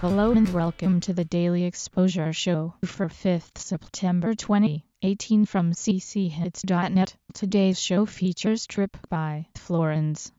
Hello and welcome to the Daily Exposure Show for 5th September 2018 from cchits.net. Today's show features Trip by Florence.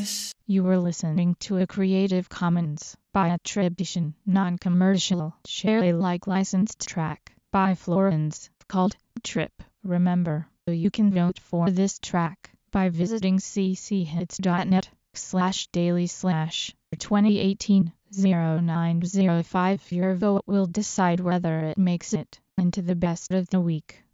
Is. You were listening to a Creative Commons by attribution, non-commercial, share Alike licensed track by Florence called Trip. Remember, you can vote for this track by visiting cchits.net slash daily slash 2018 0905. Your vote will decide whether it makes it into the best of the week